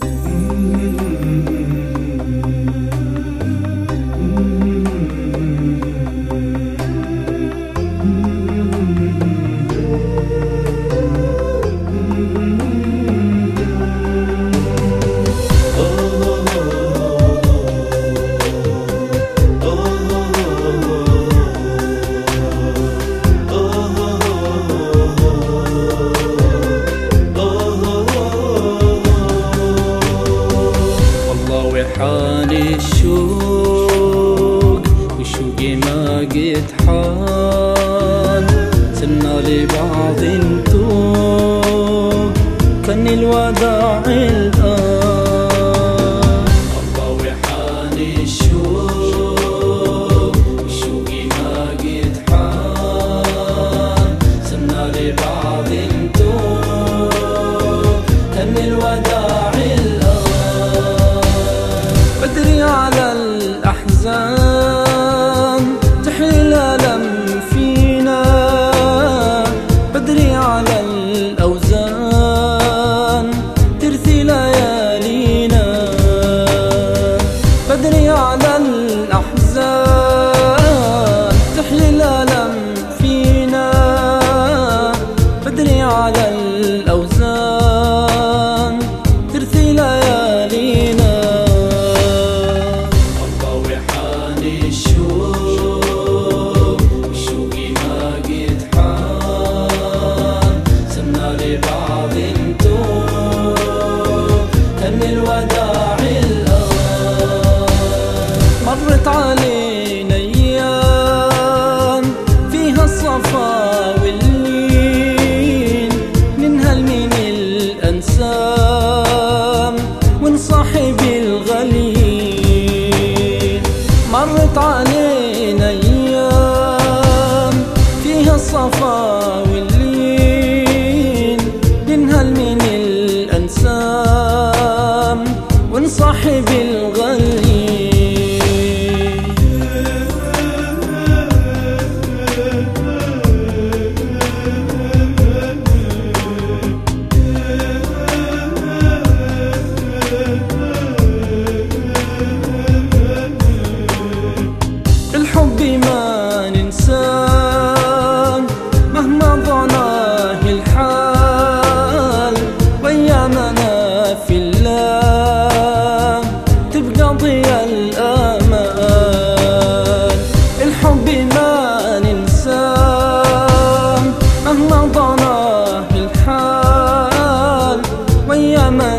Mm-hmm. وحالي الشوق وشوقي ما قد حال. سنا لبعض نتوب كان الوداع الآن. حال الوداع sun. الوداع الآن مرت علينا أيام فيها الصفا واللين ننهل من الأنسام ونصاحب الغليل. مرت علينا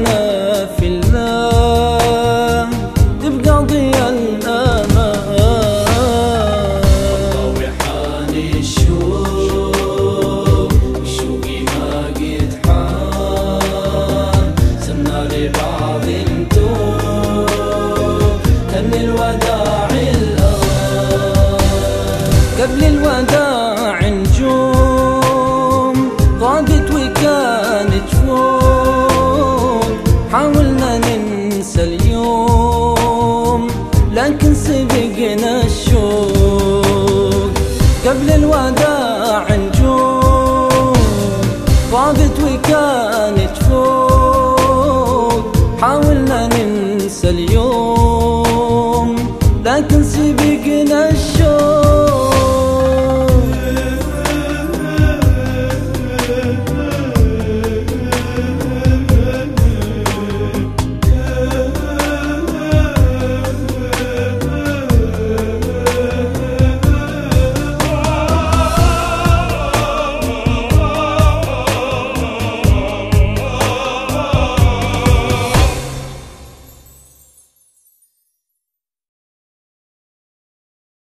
no لكن سبقنا الشوق. قبل الوداع نجوم طابت وكانت فوق. حاولنا ننسى اليوم لكن سبقنا